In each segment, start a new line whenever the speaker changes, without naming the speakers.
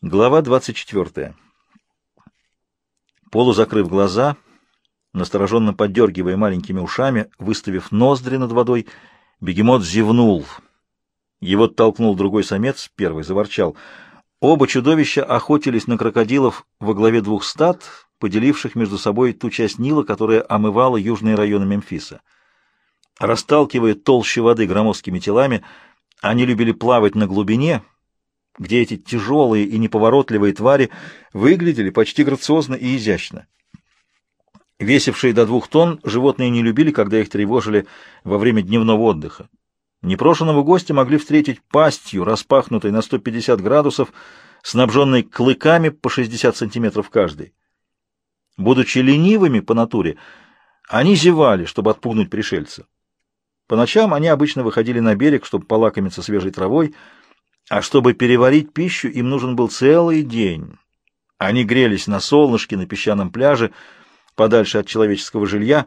Глава 24. Полузакрыв глаза, настороженно поддергивая маленькими ушами, выставив ноздри над водой, бегемот зевнул. Его толкнул другой самец, первый заворчал. Оба чудовища охотились на крокодилов во главе двух стад, поделивших между собой ту часть Нила, которая омывала южные районы Мемфиса. Расталкивая толще воды громоздкими телами, они любили плавать на глубине — где эти тяжелые и неповоротливые твари выглядели почти грациозно и изящно. Весившие до двух тонн, животные не любили, когда их тревожили во время дневного отдыха. Непрошенного гостя могли встретить пастью, распахнутой на 150 градусов, снабженной клыками по 60 сантиметров каждый. Будучи ленивыми по натуре, они зевали, чтобы отпугнуть пришельца. По ночам они обычно выходили на берег, чтобы полакомиться свежей травой, а чтобы переварить пищу, им нужен был целый день. Они грелись на солнышке на песчаном пляже, подальше от человеческого жилья.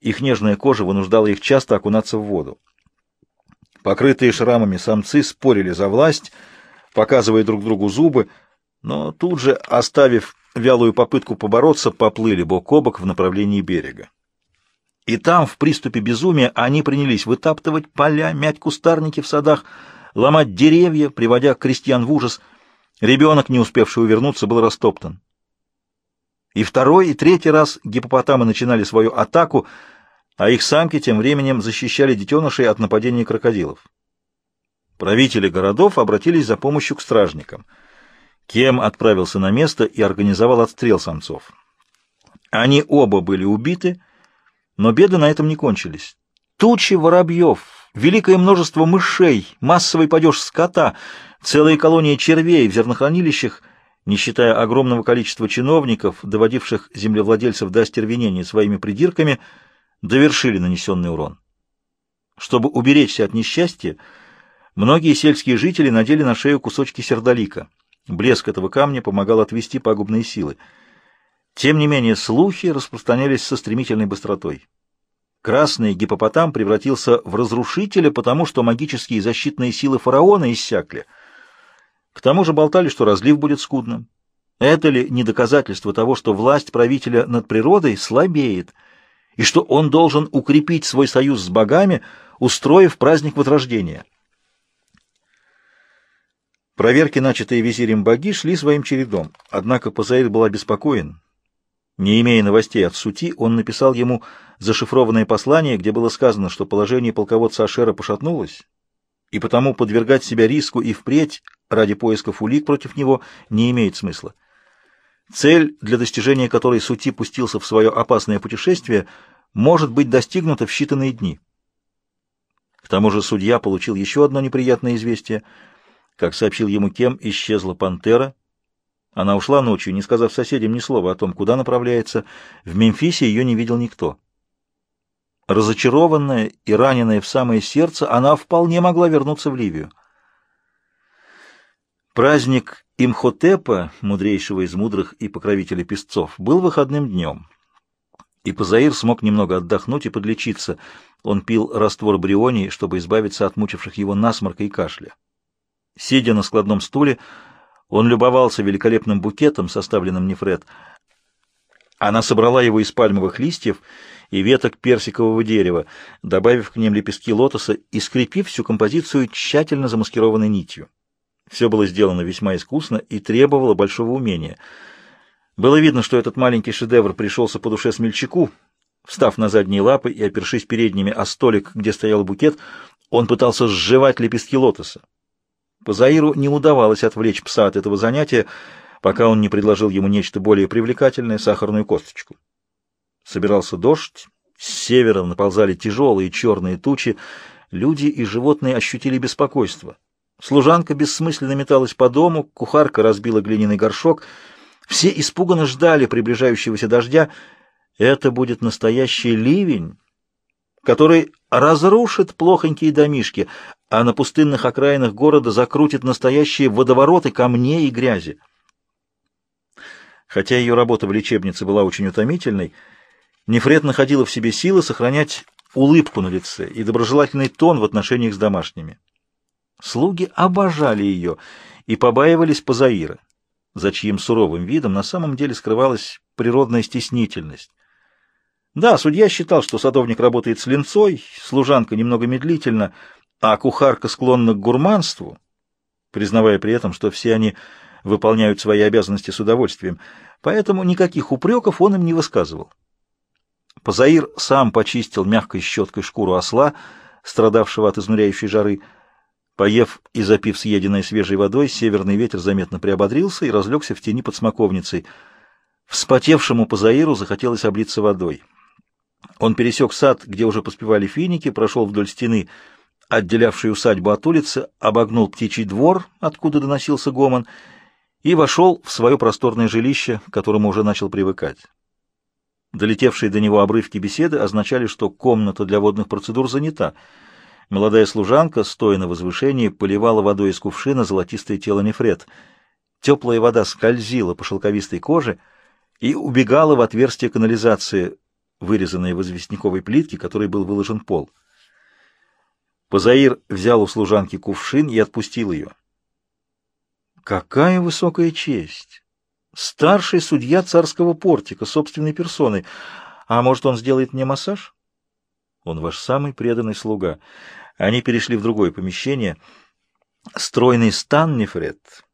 Их нежная кожа вынуждала их часто окунаться в воду. Покрытые шрамами самцы спорили за власть, показывая друг другу зубы, но тут же, оставив вялую попытку побороться, поплыли бок о бок в направлении берега. И там, в приступе безумия, они принялись вытаптывать поля, мять кустарники в садах, ломать деревья, приводя крестьян в ужас. Ребенок, не успевший увернуться, был растоптан. И второй, и третий раз гипопотамы начинали свою атаку, а их самки тем временем защищали детенышей от нападений крокодилов. Правители городов обратились за помощью к стражникам. Кем отправился на место и организовал отстрел самцов. Они оба были убиты, но беды на этом не кончились. Тучи воробьев, великое множество мышей, массовый падеж скота, целые колонии червей в зернохранилищах, не считая огромного количества чиновников, доводивших землевладельцев до остервенения своими придирками, довершили нанесенный урон. Чтобы уберечься от несчастья, многие сельские жители надели на шею кусочки сердолика. Блеск этого камня помогал отвести пагубные силы. Тем не менее, слухи распространялись со стремительной быстротой. Красный гипопотам превратился в разрушителя, потому что магические защитные силы фараона иссякли. К тому же болтали, что разлив будет скудным. Это ли не доказательство того, что власть правителя над природой слабеет, и что он должен укрепить свой союз с богами, устроив праздник Возрождения? Проверки, начатые визирем боги, шли своим чередом, однако Пазаэль был обеспокоен. Не имея новостей от Сути, он написал ему зашифрованное послание, где было сказано, что положение полководца Ашера пошатнулось, и потому подвергать себя риску и впредь ради поисков улик против него не имеет смысла. Цель, для достижения которой Сути пустился в свое опасное путешествие, может быть достигнута в считанные дни. К тому же судья получил еще одно неприятное известие. Как сообщил ему Кем, исчезла пантера — она ушла ночью, не сказав соседям ни слова о том, куда направляется. В Мемфисе ее не видел никто. Разочарованная и раненая в самое сердце, она вполне могла вернуться в Ливию. Праздник Имхотепа, мудрейшего из мудрых и покровителя песцов, был выходным днем. И Пазаир смог немного отдохнуть и подлечиться. Он пил раствор брионии, чтобы избавиться от мучивших его насморка и кашля. Сидя на складном стуле, он любовался великолепным букетом, составленным Нефред. Она собрала его из пальмовых листьев и веток персикового дерева, добавив к ним лепестки лотоса и скрепив всю композицию тщательно замаскированной нитью. Все было сделано весьма искусно и требовало большого умения. Было видно, что этот маленький шедевр пришелся по душе смельчаку. Встав на задние лапы и опершись передними о столик, где стоял букет, он пытался сживать лепестки лотоса. Позаиру не удавалось отвлечь пса от этого занятия, пока он не предложил ему нечто более привлекательное — сахарную косточку. Собирался дождь, с севера наползали тяжелые черные тучи, люди и животные ощутили беспокойство. Служанка бессмысленно металась по дому, кухарка разбила глиняный горшок. Все испуганно ждали приближающегося дождя. Это будет настоящий ливень, который разрушит плохонькие домишки, а на пустынных окраинах города закрутит настоящие водовороты камней и грязи. Хотя ее работа в лечебнице была очень утомительной, Нефред находила в себе силы сохранять улыбку на лице и доброжелательный тон в отношениях с домашними. Слуги обожали ее и побаивались Пазаира. за чьим суровым видом на самом деле скрывалась природная стеснительность. Да, судья считал, что садовник работает с линцой, служанка немного медлительно, а кухарка склонна к гурманству, признавая при этом, что все они выполняют свои обязанности с удовольствием, поэтому никаких упреков он им не высказывал. Позаир сам почистил мягкой щеткой шкуру осла, страдавшего от изнуряющей жары. Поев и запив съеденной свежей водой, северный ветер заметно приободрился и разлегся в тени под смоковницей. Вспотевшему Позаиру захотелось облиться водой. Он пересек сад, где уже поспевали финики, прошел вдоль стены, отделявшей усадьбу от улицы, обогнул птичий двор, откуда доносился гомон, и вошел в свое просторное жилище, к которому уже начал привыкать. Долетевшие до него обрывки беседы означали, что комната для водных процедур занята. Молодая служанка, стоя на возвышении, поливала водой из кувшина золотистое тело нефрет. Теплая вода скользила по шелковистой коже и убегала в отверстие канализации, вырезанное в известняковой плитке, которой был выложен пол. Позаир взял у служанки кувшин и отпустил ее. Какая высокая честь! Старший судья царского портика, собственной персоной. А может, он сделает мне массаж? Он ваш самый преданный слуга. Они перешли в другое помещение. Стройный стан Нефред,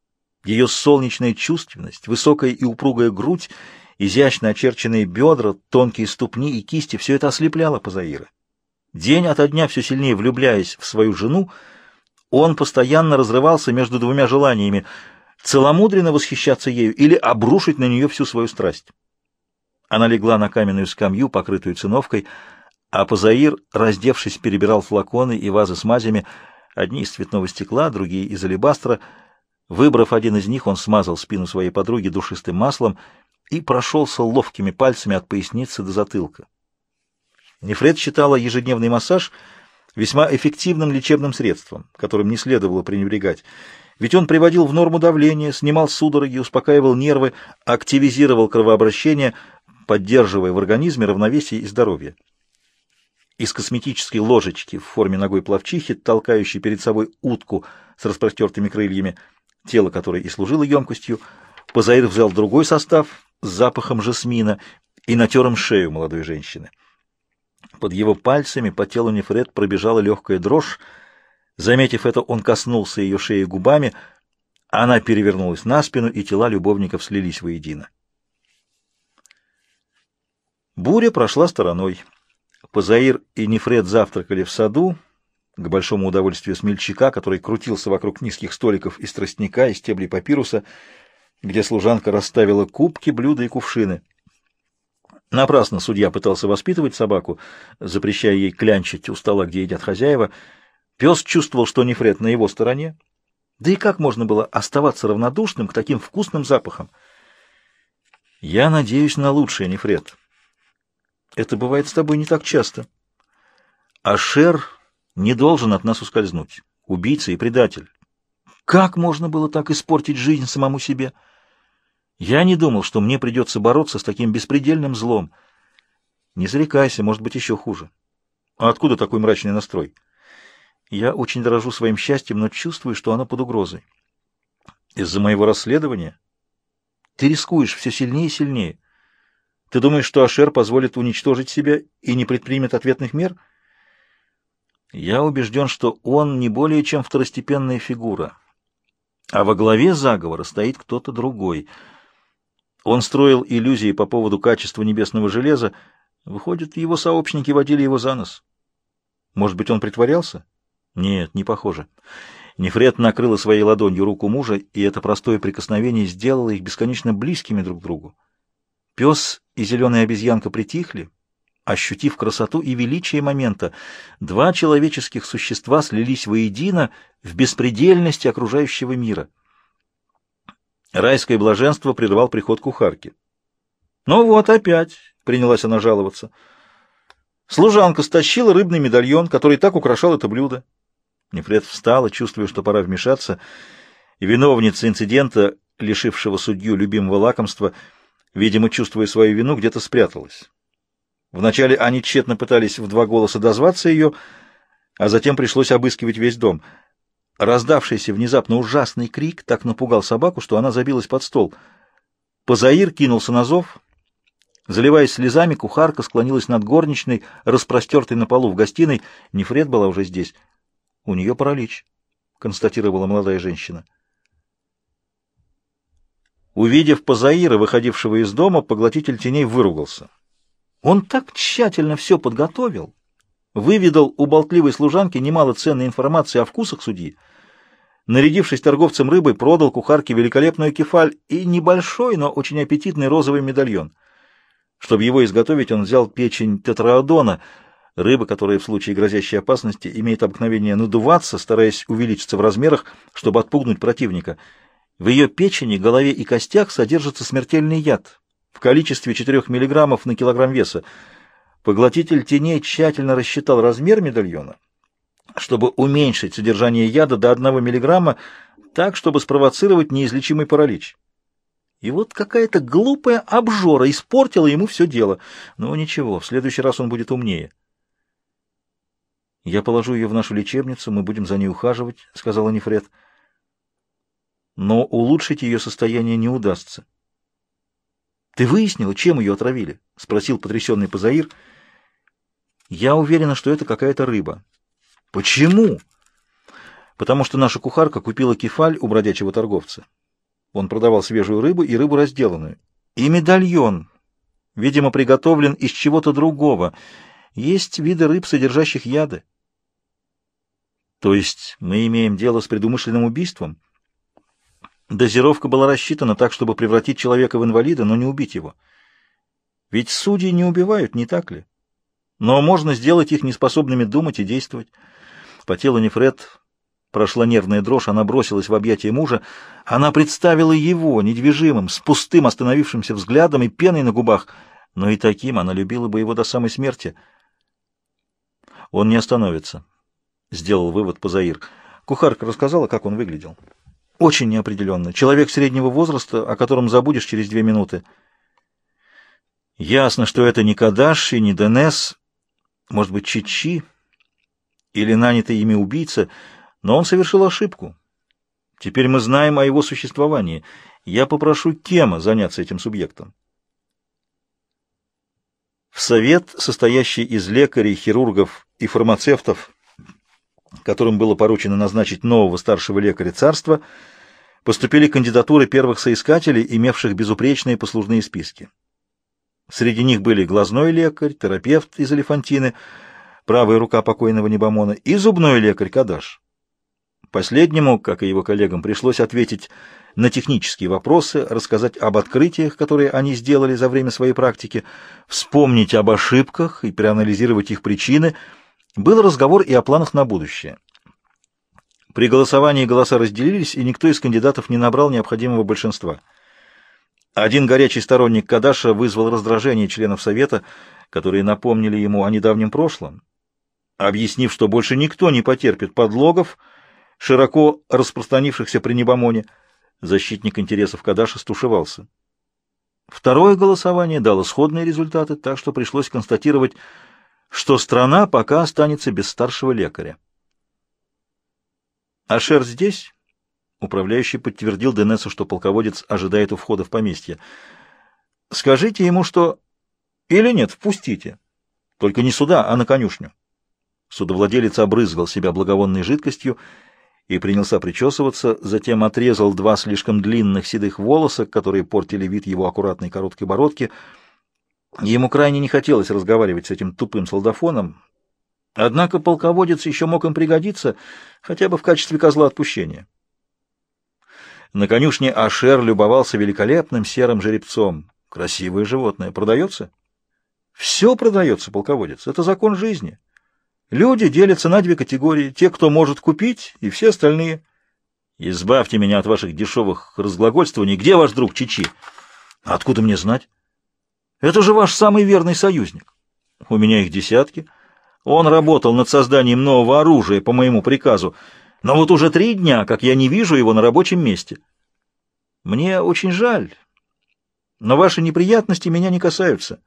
ее солнечная чувственность, высокая и упругая грудь, изящно очерченные бедра, тонкие ступни и кисти — все это ослепляло Пазаира. День ото дня все сильнее влюбляясь в свою жену, он постоянно разрывался между двумя желаниями — целомудренно восхищаться ею или обрушить на нее всю свою страсть. Она легла на каменную скамью, покрытую циновкой, а Пазаир, раздевшись, перебирал флаконы и вазы с мазями, одни из цветного стекла, другие из алебастра. Выбрав один из них, он смазал спину своей подруги душистым маслом и прошелся ловкими пальцами от поясницы до затылка. Нефред считала ежедневный массаж весьма эффективным лечебным средством, которым не следовало пренебрегать, ведь он приводил в норму давление, снимал судороги, успокаивал нервы, активизировал кровообращение, поддерживая в организме равновесие и здоровье. Из косметической ложечки в форме ногой плавчихи, толкающей перед собой утку с распростертыми крыльями, тело которой и служило емкостью, Позаир взял другой состав запахом жасмина и натер им шею молодой женщины. Под его пальцами по телу Нефред пробежала легкая дрожь. Заметив это, он коснулся ее шеи губами. Она перевернулась на спину, и тела любовников слились воедино. Буря прошла стороной. Позаир и Нефред завтракали в саду, к большому удовольствию смельчака, который крутился вокруг низких столиков из тростника и стеблей папируса, где служанка расставила кубки, блюда и кувшины. Напрасно судья пытался воспитывать собаку, запрещая ей клянчить у стола, где едят хозяева. Пес чувствовал, что Нефред на его стороне. Да и как можно было оставаться равнодушным к таким вкусным запахам? «Я надеюсь на лучшее, Нефред. Это бывает с тобой не так часто. А Шер не должен от нас ускользнуть. Убийца и предатель. Как можно было так испортить жизнь самому себе?» Я не думал, что мне придется бороться с таким беспредельным злом. Не зарекайся, может быть, еще хуже. А откуда такой мрачный настрой? Я очень дорожу своим счастьем, но чувствую, что оно под угрозой. Из-за моего расследования? Ты рискуешь все сильнее и сильнее. Ты думаешь, что Ашер позволит уничтожить себя и не предпримет ответных мер? Я убежден, что он не более чем второстепенная фигура, а во главе заговора стоит кто-то другой — он строил иллюзии по поводу качества небесного железа. Выходит, его сообщники водили его за нос. Может быть, он притворялся? Нет, не похоже. Нефред накрыла своей ладонью руку мужа, и это простое прикосновение сделало их бесконечно близкими друг к другу. Пес и зеленая обезьянка притихли, ощутив красоту и величие момента. Два человеческих существа слились воедино в беспредельности окружающего мира. Райское блаженство прервал приход кухарки. «Ну вот опять», — принялась она жаловаться. Служанка стащила рыбный медальон, который так украшал это блюдо. Нефред встала, чувствуя, что пора вмешаться, и виновница инцидента, лишившего судью любимого лакомства, видимо, чувствуя свою вину, где-то спряталась. Вначале они тщетно пытались в два голоса дозваться ее, а затем пришлось обыскивать весь дом. Раздавшийся внезапно ужасный крик так напугал собаку, что она забилась под стол. Позаир кинулся на зов. Заливаясь слезами, кухарка склонилась над горничной, распростертой на полу в гостиной. Нефред была уже здесь. У нее паралич, констатировала молодая женщина. Увидев Позаира, выходившего из дома, поглотитель теней выругался. Он так тщательно все подготовил, выведал у болтливой служанки немало ценной информации о вкусах судьи, нарядившись торговцем рыбой, продал кухарке великолепную кефаль и небольшой, но очень аппетитный розовый медальон. Чтобы его изготовить, он взял печень тетраодона, рыбы, которая в случае грозящей опасности имеет обыкновение надуваться, стараясь увеличиться в размерах, чтобы отпугнуть противника — в ее печени, голове и костях содержится смертельный яд в количестве 4 мг на килограмм веса. Поглотитель теней тщательно рассчитал размер медальона, чтобы уменьшить содержание яда до 1 мг, так, чтобы спровоцировать неизлечимый паралич. И вот какая-то глупая обжора испортила ему все дело. Но ничего, в следующий раз он будет умнее. «Я положу ее в нашу лечебницу, мы будем за ней ухаживать», — сказала Нефред но улучшить ее состояние не удастся. — Ты выяснила, чем ее отравили? — спросил потрясенный Пазаир. — Я уверена, что это какая-то рыба. — Почему? — Потому что наша кухарка купила кефаль у бродячего торговца. Он продавал свежую рыбу и рыбу разделанную. И медальон, видимо, приготовлен из чего-то другого. Есть виды рыб, содержащих яды. — То есть мы имеем дело с предумышленным убийством? — Дозировка была рассчитана так, чтобы превратить человека в инвалида, но не убить его. Ведь судьи не убивают, не так ли? Но можно сделать их неспособными думать и действовать. По телу Нефред прошла нервная дрожь, она бросилась в объятия мужа. Она представила его, недвижимым, с пустым остановившимся взглядом и пеной на губах, но и таким она любила бы его до самой смерти. Он не остановится, — сделал вывод Позаир. Кухарка рассказала, как он выглядел. Очень неопределенно. Человек среднего возраста, о котором забудешь через две минуты. Ясно, что это не Кадаш и не Денес, может быть, Чичи или нанятый ими убийца, но он совершил ошибку. Теперь мы знаем о его существовании. Я попрошу Кема заняться этим субъектом. В совет, состоящий из лекарей, хирургов и фармацевтов, которым было поручено назначить нового старшего лекаря царства, поступили кандидатуры первых соискателей, имевших безупречные послужные списки. Среди них были глазной лекарь, терапевт из Элефантины, правая рука покойного Небомона и зубной лекарь Кадаш. Последнему, как и его коллегам, пришлось ответить на технические вопросы, рассказать об открытиях, которые они сделали за время своей практики, вспомнить об ошибках и проанализировать их причины. Был разговор и о планах на будущее. При голосовании голоса разделились, и никто из кандидатов не набрал необходимого большинства. Один горячий сторонник Кадаша вызвал раздражение членов Совета, которые напомнили ему о недавнем прошлом, объяснив, что больше никто не потерпит подлогов, широко распространившихся при Небомоне. Защитник интересов Кадаша стушевался. Второе голосование дало сходные результаты, так что пришлось констатировать, что страна пока останется без старшего лекаря. «Ашер здесь?» Управляющий подтвердил Денесу, что полководец ожидает у входа в поместье. «Скажите ему, что...» «Или нет, впустите. Только не сюда, а на конюшню». Судовладелец обрызгал себя благовонной жидкостью и принялся причесываться, затем отрезал два слишком длинных седых волоса, которые портили вид его аккуратной короткой бородки. Ему крайне не хотелось разговаривать с этим тупым солдафоном, Однако полководец еще мог им пригодиться, хотя бы в качестве козла отпущения. На конюшне Ашер любовался великолепным серым жеребцом. Красивое животное. Продается? Все продается, полководец. Это закон жизни. Люди делятся на две категории. Те, кто может купить, и все остальные. Избавьте меня от ваших дешевых разглагольствований. Где ваш друг Чичи? Откуда мне знать? Это же ваш самый верный союзник. У меня их десятки. Он работал над созданием нового оружия по моему приказу, но вот уже три дня, как я не вижу его на рабочем месте. Мне очень жаль, но ваши неприятности меня не касаются.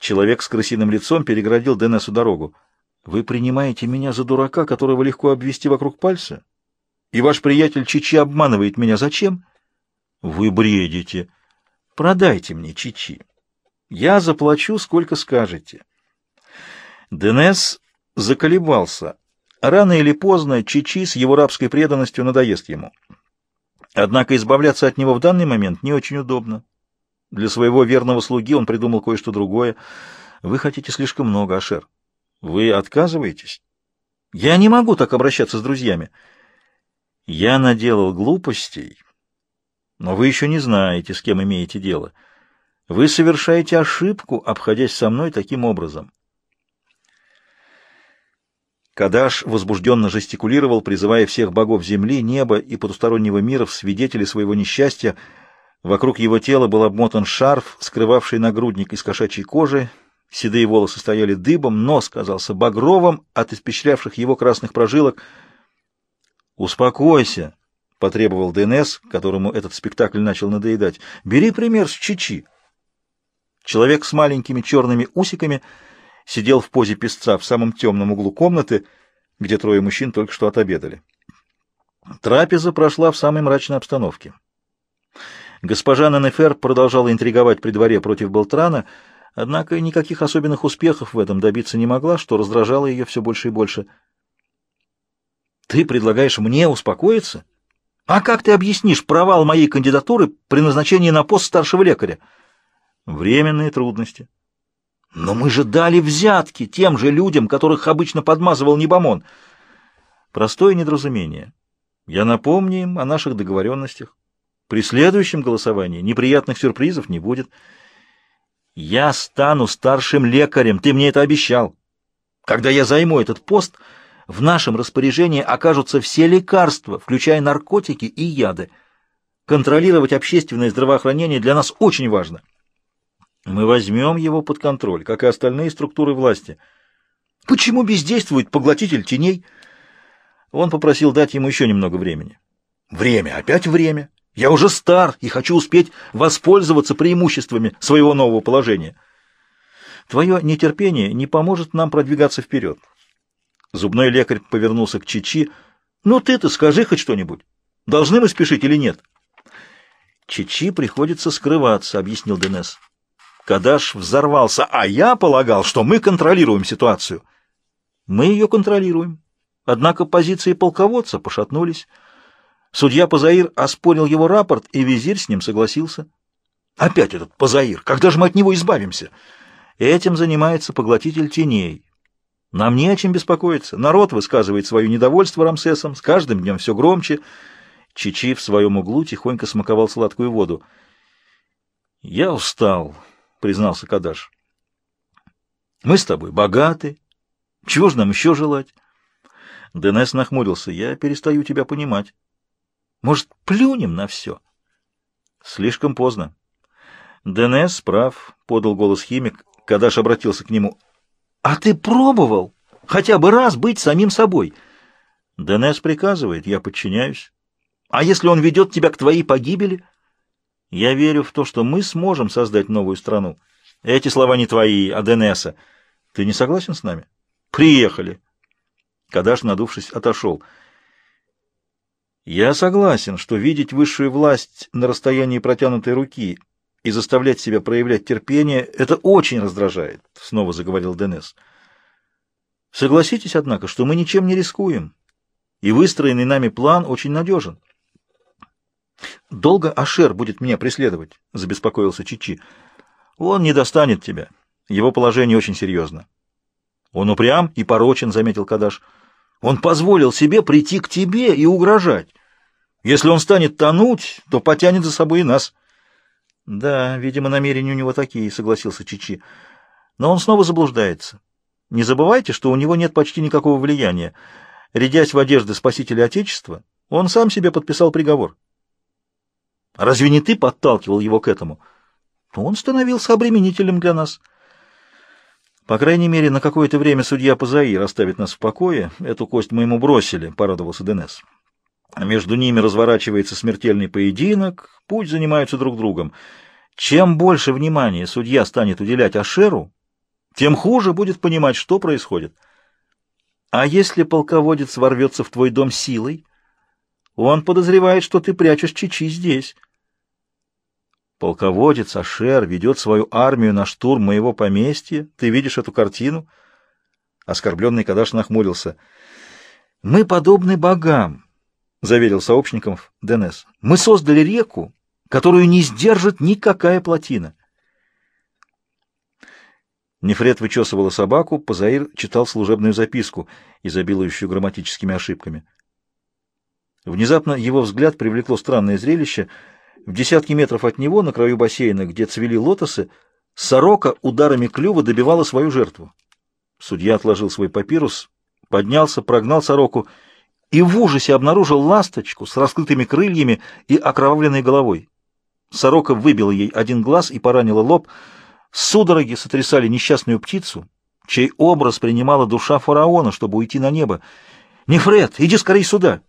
Человек с крысиным лицом переградил Денесу дорогу. Вы принимаете меня за дурака, которого легко обвести вокруг пальца? И ваш приятель Чичи обманывает меня. Зачем? Вы бредите. Продайте мне Чичи. Я заплачу, сколько скажете. Денес заколебался. Рано или поздно Чичи с его рабской преданностью надоест ему. Однако избавляться от него в данный момент не очень удобно. Для своего верного слуги он придумал кое-что другое. Вы хотите слишком много, Ашер. Вы отказываетесь? Я не могу так обращаться с друзьями. Я наделал глупостей, но вы еще не знаете, с кем имеете дело. Вы совершаете ошибку, обходясь со мной таким образом. Кадаш возбужденно жестикулировал, призывая всех богов земли, неба и потустороннего мира в свидетели своего несчастья. Вокруг его тела был обмотан шарф, скрывавший нагрудник из кошачьей кожи, Седые волосы стояли дыбом, нос казался багровым от испещрявших его красных прожилок. «Успокойся», — потребовал ДНС, которому этот спектакль начал надоедать. «Бери пример с Чичи». Человек с маленькими черными усиками сидел в позе песца в самом темном углу комнаты, где трое мужчин только что отобедали. Трапеза прошла в самой мрачной обстановке. Госпожа Нанефер продолжала интриговать при дворе против Белтрана, Однако никаких особенных успехов в этом добиться не могла, что раздражало ее все больше и больше. «Ты предлагаешь мне успокоиться? А как ты объяснишь провал моей кандидатуры при назначении на пост старшего лекаря?» «Временные трудности». «Но мы же дали взятки тем же людям, которых обычно подмазывал Небомон». «Простое недоразумение. Я напомню им о наших договоренностях. При следующем голосовании неприятных сюрпризов не будет». Я стану старшим лекарем, ты мне это обещал. Когда я займу этот пост, в нашем распоряжении окажутся все лекарства, включая наркотики и яды. Контролировать общественное здравоохранение для нас очень важно. Мы возьмем его под контроль, как и остальные структуры власти. Почему бездействует поглотитель теней? Он попросил дать ему еще немного времени. Время, опять время. Я уже стар и хочу успеть воспользоваться преимуществами своего нового положения. Твое нетерпение не поможет нам продвигаться вперед. Зубной лекарь повернулся к Чичи. Ну ты-то скажи хоть что-нибудь. Должны мы спешить или нет? Чичи приходится скрываться, объяснил Денес. Кадаш взорвался, а я полагал, что мы контролируем ситуацию. Мы ее контролируем. Однако позиции полководца пошатнулись. Судья Пазаир оспорил его рапорт, и визирь с ним согласился. Опять этот Пазаир, когда же мы от него избавимся? Этим занимается поглотитель теней. Нам не о чем беспокоиться. Народ высказывает свое недовольство Рамсесом, с каждым днем все громче. Чичи в своем углу тихонько смаковал сладкую воду. «Я устал», — признался Кадаш. «Мы с тобой богаты. Чего же нам еще желать?» Денес нахмурился. «Я перестаю тебя понимать». Может, плюнем на все? Слишком поздно. ДНС прав, — подал голос химик. Кадаш обратился к нему. А ты пробовал хотя бы раз быть самим собой? ДНС приказывает, я подчиняюсь. А если он ведет тебя к твоей погибели? Я верю в то, что мы сможем создать новую страну. Эти слова не твои, а ДНСа. Ты не согласен с нами? Приехали. Кадаш, надувшись, отошел. Я согласен, что видеть высшую власть на расстоянии протянутой руки и заставлять себя проявлять терпение — это очень раздражает, — снова заговорил Денес. Согласитесь, однако, что мы ничем не рискуем, и выстроенный нами план очень надежен. «Долго Ашер будет меня преследовать?» — забеспокоился Чичи. «Он не достанет тебя. Его положение очень серьезно». «Он упрям и порочен», — заметил Кадаш. Он позволил себе прийти к тебе и угрожать. Если он станет тонуть, то потянет за собой и нас. — Да, видимо, намерения у него такие, — согласился Чичи. Но он снова заблуждается. Не забывайте, что у него нет почти никакого влияния. Рядясь в одежды спасителя Отечества, он сам себе подписал приговор. Разве не ты подталкивал его к этому? Он становился обременителем для нас. — по крайней мере, на какое-то время судья Пазаир оставит нас в покое. Эту кость мы ему бросили, — порадовался Денес. Между ними разворачивается смертельный поединок, путь занимаются друг другом. Чем больше внимания судья станет уделять Ашеру, тем хуже будет понимать, что происходит. А если полководец ворвется в твой дом силой, Он подозревает, что ты прячешь Чичи здесь. Полководец Ашер ведет свою армию на штурм моего поместья. Ты видишь эту картину? Оскорбленный Кадаш нахмурился. Мы подобны богам, заверил сообщникам Денес. Мы создали реку, которую не сдержит никакая плотина. Нефред вычесывала собаку, Пазаир читал служебную записку, изобилующую грамматическими ошибками. Внезапно его взгляд привлекло странное зрелище. В десятки метров от него, на краю бассейна, где цвели лотосы, сорока ударами клюва добивала свою жертву. Судья отложил свой папирус, поднялся, прогнал сороку и в ужасе обнаружил ласточку с раскрытыми крыльями и окровавленной головой. Сорока выбила ей один глаз и поранила лоб. Судороги сотрясали несчастную птицу, чей образ принимала душа фараона, чтобы уйти на небо. «Нефред, иди скорей сюда!»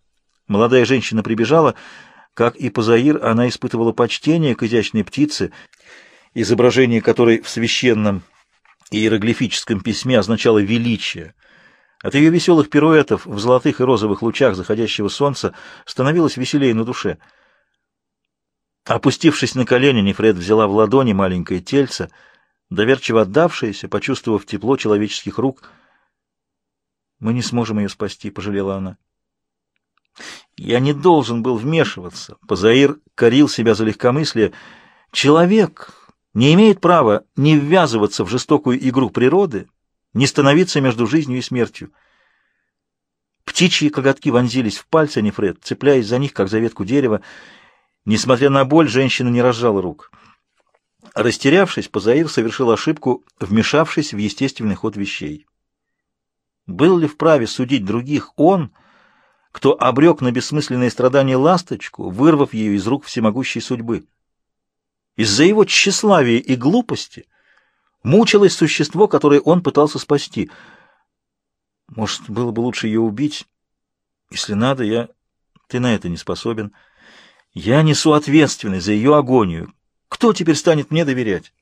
Молодая женщина прибежала. Как и Пазаир, она испытывала почтение к изящной птице, изображение которой в священном иероглифическом письме означало «величие». От ее веселых пируэтов в золотых и розовых лучах заходящего солнца становилось веселее на душе. Опустившись на колени, Нефред взяла в ладони маленькое тельце, доверчиво отдавшееся, почувствовав тепло человеческих рук. «Мы не сможем ее спасти», — пожалела она. «Я не должен был вмешиваться», — Пазаир корил себя за легкомыслие. «Человек не имеет права не ввязываться в жестокую игру природы, не становиться между жизнью и смертью». Птичьи коготки вонзились в пальцы Нефред, цепляясь за них, как за ветку дерева. Несмотря на боль, женщина не разжала рук. Растерявшись, Пазаир совершил ошибку, вмешавшись в естественный ход вещей. Был ли вправе судить других он, кто обрек на бессмысленные страдания ласточку, вырвав ее из рук всемогущей судьбы? Из-за его тщеславия и глупости мучилось существо, которое он пытался спасти. Может, было бы лучше ее убить? Если надо, я... Ты на это не способен. Я несу ответственность за ее агонию. Кто теперь станет мне доверять?